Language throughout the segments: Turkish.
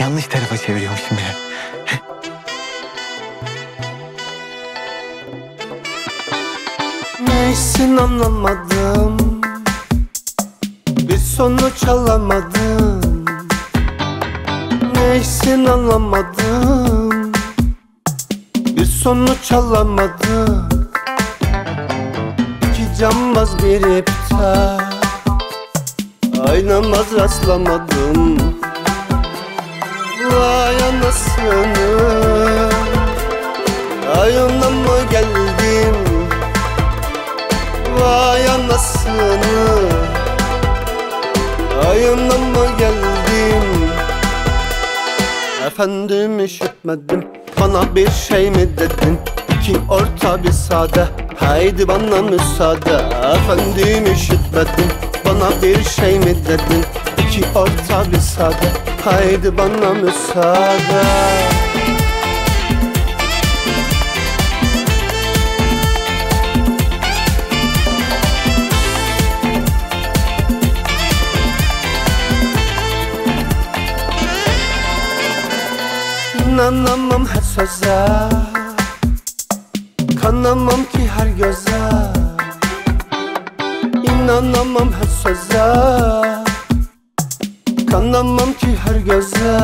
Yanlış tarafa çeviriyormuşum ya. Neysin anlamadım? Bir sonuç alamadım. Neysin anlamadım? Bir sonuç alamadım. İki cambaz bir iptal. Aynamaz rastlamadım Vay anasını Ayına mı geldim? Vay anasını Ayına mı geldim? Efendim işitmedim. Bana bir şey mi dedin? İki orta bir sade. Haydi bana müsaade. Efendim işitmedim. Bana bir şey mi dedin İki orta bir sade Haydi bana müsaade. İnanamam her söze. Kanamam ki her göze. İnanamam her söze Kanamam ki her göze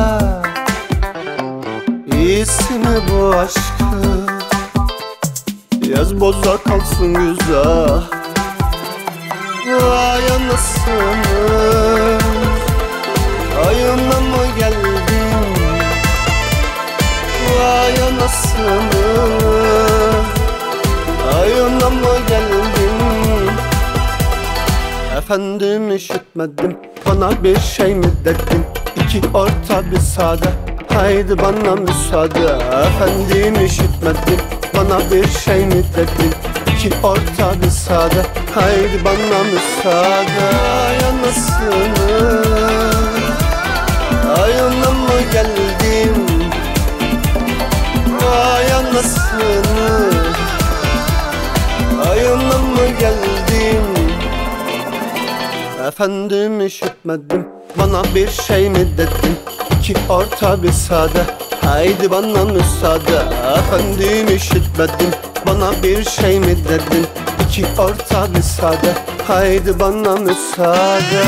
İyisi mi bu aşkı? Yaz boza kalsın güzel. Vay anasını Efendim işitmedim. Bana bir şey mi dedin? İki orta bir sade. Haydi bana müsaade. Efendim işitmedim. Bana bir şey mi dedin? İki orta bir sade. Haydi bana müsaade. Ay anasını. Ayına mı geldim. Vay anasını Efendim işitmedim. Bana bir şey mi dedin? İki orta bir sade. Haydi bana müsaade. Efendim işitmedim. Bana bir şey mi dedin? İki orta bir sade. Haydi bana müsaade